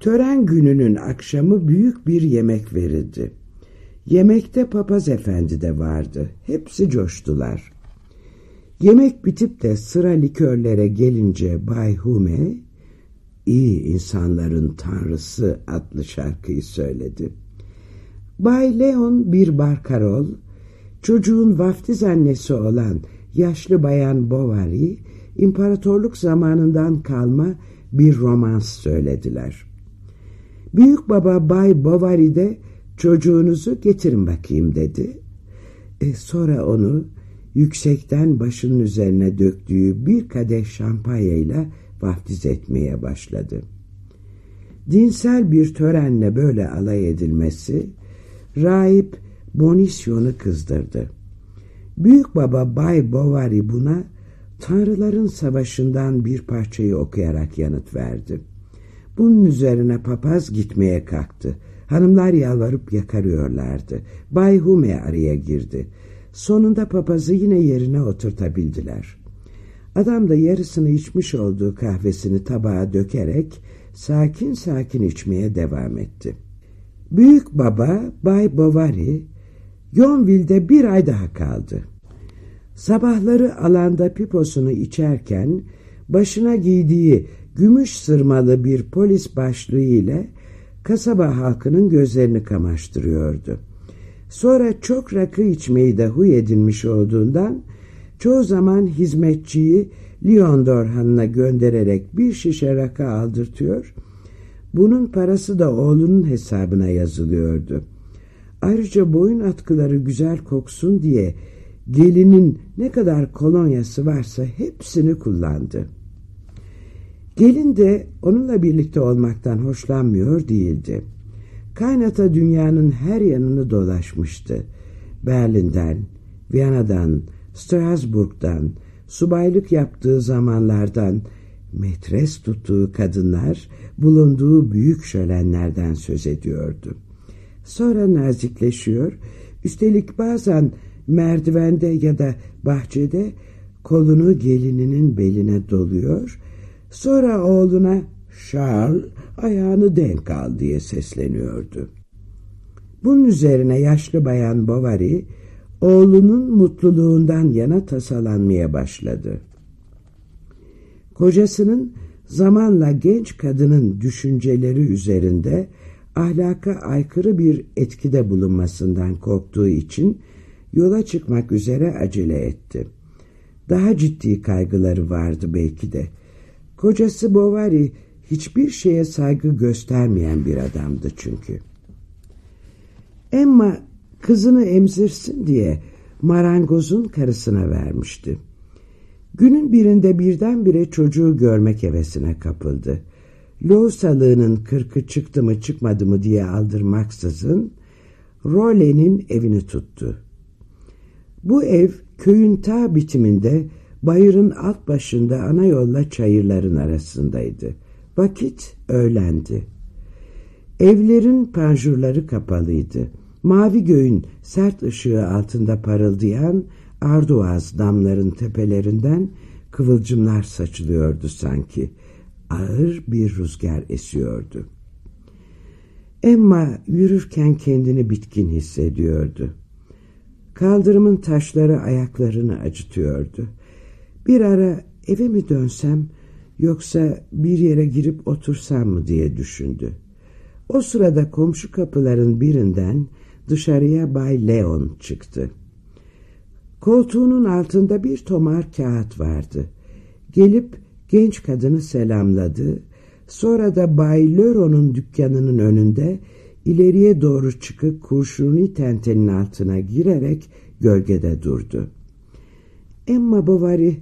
Tören gününün akşamı büyük bir yemek verildi. Yemekte papaz efendi de vardı. Hepsi coştular. Yemek bitip de sıra likörlere gelince Bay Hume, iyi insanların tanrısı adlı şarkıyı söyledi. Bay Leon bir barkarol, çocuğun vaftiz annesi olan yaşlı bayan Bovary, imparatorluk zamanından kalma bir romans söylediler. Büyük baba Bay Bovary de çocuğunuzu getirin bakayım dedi. E, sonra onu yüksekten başının üzerine döktüğü bir kadeh şampanyayla vaftiz etmeye başladı. Dinsel bir törenle böyle alay edilmesi rahip Bonisyon'u kızdırdı. Büyük baba Bay Bovary buna Tanrıların Savaşı'ndan bir parçayı okuyarak yanıt verdi. Bunun üzerine papaz gitmeye kalktı. Hanımlar yalvarıp yakarıyorlardı. Bay Hume araya girdi. Sonunda papazı yine yerine oturtabildiler. Adam da yarısını içmiş olduğu kahvesini tabağa dökerek sakin sakin içmeye devam etti. Büyük baba Bay Bovary Yonville'de bir ay daha kaldı. Sabahları alanda piposunu içerken başına giydiği gümüş sırmalı bir polis başlığı ile kasaba halkının gözlerini kamaştırıyordu. Sonra çok rakı içmeyi de huy edinmiş olduğundan çoğu zaman hizmetçiyi Lyon Dorhan'ına göndererek bir şişe rakı aldırtıyor, bunun parası da oğlunun hesabına yazılıyordu. Ayrıca boyun atkıları güzel koksun diye gelinin ne kadar kolonyası varsa hepsini kullandı. Gelin de onunla birlikte olmaktan hoşlanmıyor değildi. Kaynata dünyanın her yanını dolaşmıştı. Berlin'den, Viyana'dan, Strasbourg'dan, subaylık yaptığı zamanlardan, metres tuttuğu kadınlar, bulunduğu büyük şölenlerden söz ediyordu. Sonra nazikleşiyor, üstelik bazen merdivende ya da bahçede kolunu gelininin beline doluyor, sonra oğluna Charles ayağını denk al diye sesleniyordu. Bunun üzerine yaşlı bayan Bovary oğlunun mutluluğundan yana tasalanmaya başladı. Kocasının zamanla genç kadının düşünceleri üzerinde ahlaka aykırı bir etkide bulunmasından korktuğu için yola çıkmak üzere acele etti. Daha ciddi kaygıları vardı belki de. Kocası Bovary hiçbir şeye saygı göstermeyen bir adamdı çünkü. Emma kızını emzirsin diye marangozun karısına vermişti. Günün birinde birdenbire çocuğu görmek hevesine kapıldı. Loğusalığının kırkı çıktı mı çıkmadı mı diye aldırmaksızın Role'nin evini tuttu. Bu ev köyün ta bitiminde bayırın alt başında ana yolla çayırların arasındaydı. Vakit öğlendi. Evlerin panjurları kapalıydı. Mavi göğün sert ışığı altında parıldayan arduaz damların tepelerinden kıvılcımlar saçılıyordu sanki. Ağır bir rüzgar esiyordu. Emma yürürken kendini bitkin hissediyordu. Kaldırımın taşları ayaklarını acıtıyordu. Bir ara eve mi dönsem yoksa bir yere girip otursam mı diye düşündü. O sırada komşu kapıların birinden dışarıya Bay Leon çıktı. Koltuğunun altında bir tomar kağıt vardı. Gelip genç kadını selamladı. Sonra da Bay Leron'un dükkanının önünde ileriye doğru çıkıp kurşuni tentenin altına girerek gölgede durdu. Emma Bovary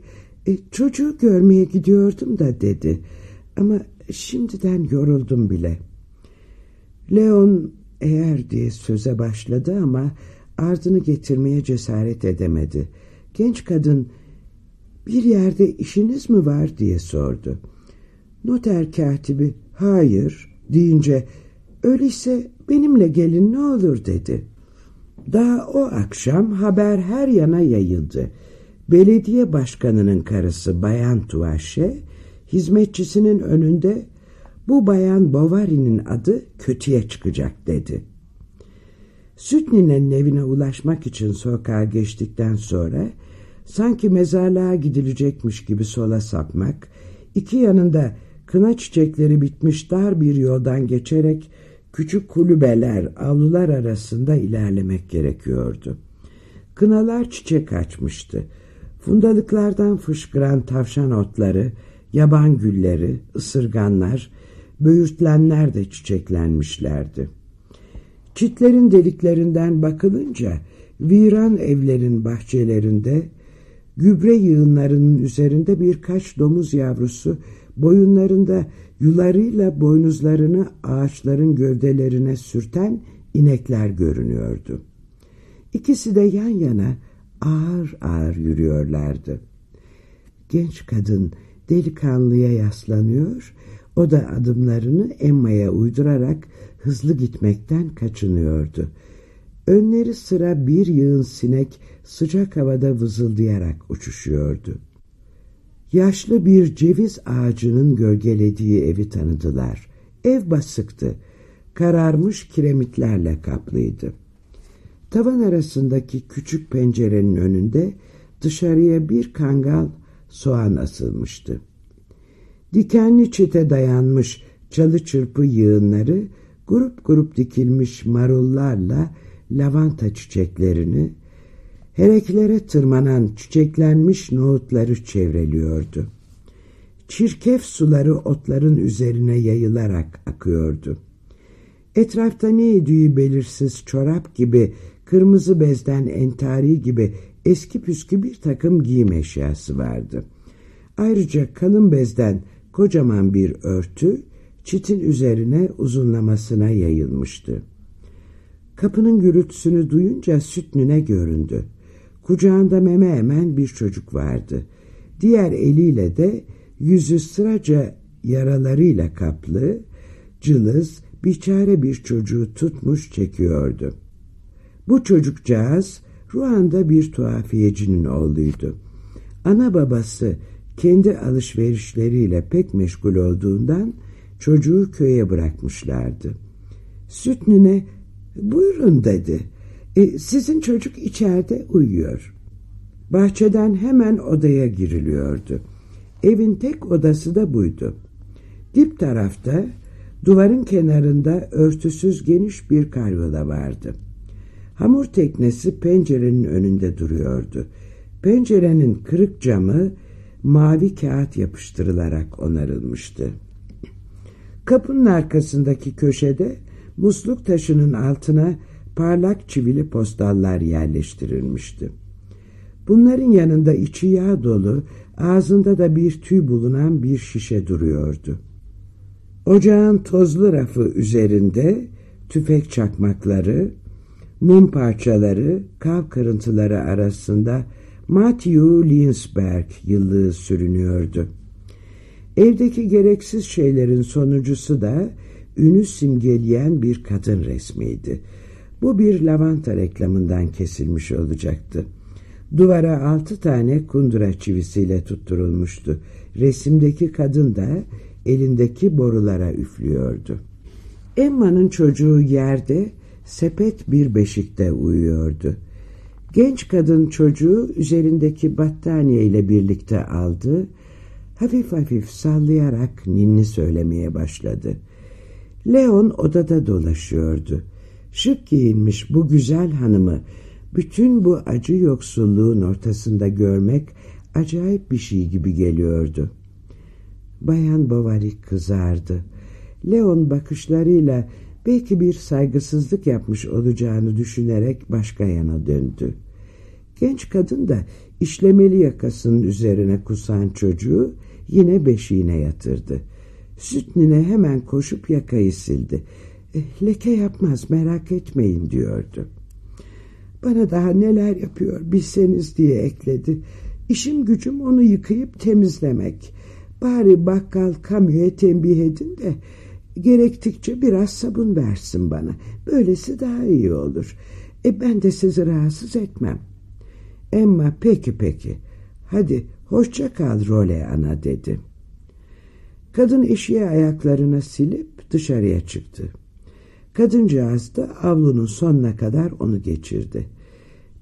e, çocuğu görmeye gidiyordum da dedi. Ama şimdiden yoruldum bile. Leon eğer diye söze başladı ama ardını getirmeye cesaret edemedi. Genç kadın bir yerde işiniz mi var diye sordu. Noter katibi hayır deyince öyleyse benimle gelin ne olur dedi. Daha o akşam haber her yana yayıldı. Belediye başkanının karısı Bayan Tuvaşe hizmetçisinin önünde Bu bayan Bovary'nin adı kötüye çıkacak dedi. Süt ninenin evine ulaşmak için sokağa geçtikten sonra sanki mezarlığa gidilecekmiş gibi sola sapmak, iki yanında kına çiçekleri bitmiş dar bir yoldan geçerek küçük kulübeler, avlular arasında ilerlemek gerekiyordu. Kınalar çiçek açmıştı. Fundalıklardan fışkıran tavşan otları, yaban gülleri, ısırganlar, böğürtlenler de çiçeklenmişlerdi. Çitlerin deliklerinden bakılınca viran evlerin bahçelerinde gübre yığınlarının üzerinde birkaç domuz yavrusu boyunlarında yularıyla boynuzlarını ağaçların gövdelerine sürten inekler görünüyordu. İkisi de yan yana ağır ağır yürüyorlardı. Genç kadın delikanlıya yaslanıyor, o da adımlarını Emma'ya uydurarak hızlı gitmekten kaçınıyordu. Önleri sıra bir yığın sinek sıcak havada vızıldayarak uçuşuyordu. Yaşlı bir ceviz ağacının gölgelediği evi tanıdılar. Ev basıktı. Kararmış kiremitlerle kaplıydı. Tavan arasındaki küçük pencerenin önünde dışarıya bir kangal soğan asılmıştı. Dikenli çite dayanmış çalı çırpı yığınları grup grup dikilmiş marullarla lavanta çiçeklerini, hereklere tırmanan çiçeklenmiş nohutları çevreliyordu. Çirkef suları otların üzerine yayılarak akıyordu. Etrafta ne idüğü belirsiz çorap gibi, kırmızı bezden entari gibi eski püskü bir takım giyim eşyası vardı. Ayrıca kalın bezden kocaman bir örtü, çitin üzerine uzunlamasına yayılmıştı. Kapının gürültüsünü duyunca sütnüne göründü. Kucağında meme emen bir çocuk vardı. Diğer eliyle de yüzü sıraca yaralarıyla kaplı, cılız, biçare bir çocuğu tutmuş çekiyordu. Bu çocukcağız Ruanda bir tuhafiyecinin oğluydu. Ana babası kendi alışverişleriyle pek meşgul olduğundan çocuğu köye bırakmışlardı. Sütnüne buyurun dedi. E, sizin çocuk içeride uyuyor. Bahçeden hemen odaya giriliyordu. Evin tek odası da buydu. Dip tarafta duvarın kenarında örtüsüz geniş bir karyola vardı. Hamur teknesi pencerenin önünde duruyordu. Pencerenin kırık camı mavi kağıt yapıştırılarak onarılmıştı. Kapının arkasındaki köşede musluk taşının altına parlak çivili postallar yerleştirilmişti. Bunların yanında içi yağ dolu, ağzında da bir tüy bulunan bir şişe duruyordu. Ocağın tozlu rafı üzerinde tüfek çakmakları, mum parçaları, kav kırıntıları arasında Matthew Linsberg yıllığı sürünüyordu. Evdeki gereksiz şeylerin sonucusu da ünü simgeleyen bir kadın resmiydi. Bu bir lavanta reklamından kesilmiş olacaktı. Duvara altı tane kundura çivisiyle tutturulmuştu. Resimdeki kadın da elindeki borulara üflüyordu. Emma'nın çocuğu yerde sepet bir beşikte uyuyordu. Genç kadın çocuğu üzerindeki battaniye ile birlikte aldı, hafif hafif sallayarak ninni söylemeye başladı. Leon odada dolaşıyordu. Şık giyinmiş bu güzel hanımı bütün bu acı yoksulluğun ortasında görmek acayip bir şey gibi geliyordu. Bayan Bovary kızardı. Leon bakışlarıyla belki bir saygısızlık yapmış olacağını düşünerek başka yana döndü. Genç kadın da işlemeli yakasının üzerine kusan çocuğu yine beşiğine yatırdı. Süt nine hemen koşup yakayı sildi. E, leke yapmaz merak etmeyin diyordu. Bana daha neler yapıyor bilseniz diye ekledi. İşim gücüm onu yıkayıp temizlemek. Bari bakkal kamyoya tembih edin de gerektikçe biraz sabun versin bana. Böylesi daha iyi olur. E ben de sizi rahatsız etmem. Emma peki peki. Hadi hoşça kal Role ana dedi. Kadın eşiğe ayaklarına silip dışarıya çıktı. Kadıncağız da avlunun sonuna kadar onu geçirdi.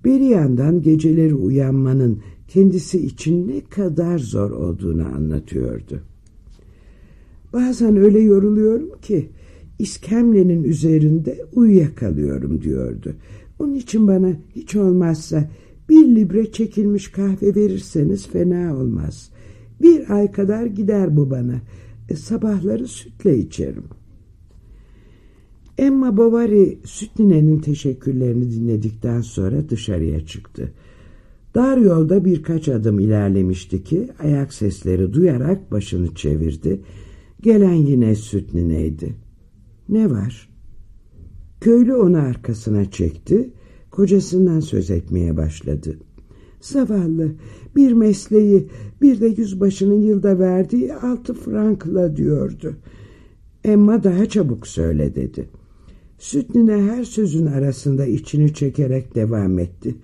Bir yandan geceleri uyanmanın kendisi için ne kadar zor olduğunu anlatıyordu. Bazen öyle yoruluyorum ki iskemlenin üzerinde uyuyakalıyorum diyordu. Onun için bana hiç olmazsa bir libre çekilmiş kahve verirseniz fena olmaz. Bir ay kadar gider bu bana. E, sabahları sütle içerim. Emma Bovary süt ninenin teşekkürlerini dinledikten sonra dışarıya çıktı. Dar yolda birkaç adım ilerlemişti ki ayak sesleri duyarak başını çevirdi. Gelen yine süt nineydi. Ne var? Köylü onu arkasına çekti, kocasından söz etmeye başladı. Zavallı bir mesleği bir de yüzbaşının yılda verdiği altı frankla diyordu. Emma daha çabuk söyle dedi. Sütnine her sözün arasında içini çekerek devam etti.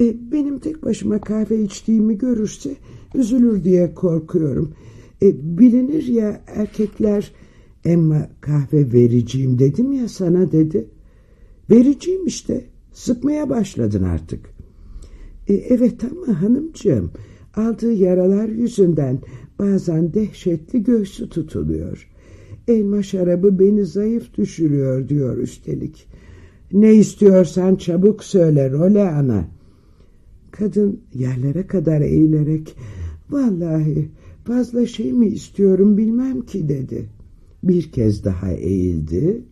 E, benim tek başıma kahve içtiğimi görürse üzülür diye korkuyorum. E, bilinir ya erkekler Emma kahve vereceğim dedim ya sana dedi. Vereceğim işte sıkmaya başladın artık. E, evet ama hanımcığım aldığı yaralar yüzünden bazen dehşetli göğsü tutuluyor. Elma şarabı beni zayıf düşürüyor diyor üstelik. Ne istiyorsan çabuk söyle role ana. Kadın yerlere kadar eğilerek vallahi fazla şey mi istiyorum bilmem ki dedi. Bir kez daha eğildi.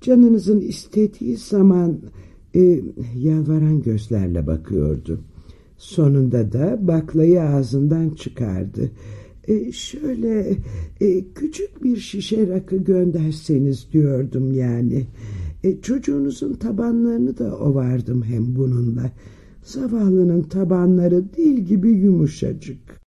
Canınızın istediği zaman e, yalvaran gözlerle bakıyordu. Sonunda da baklayı ağzından çıkardı. E, şöyle e, küçük bir şişe rakı gönderseniz diyordum yani. E, çocuğunuzun tabanlarını da ovardım hem bununla. Zavallının tabanları dil gibi yumuşacık.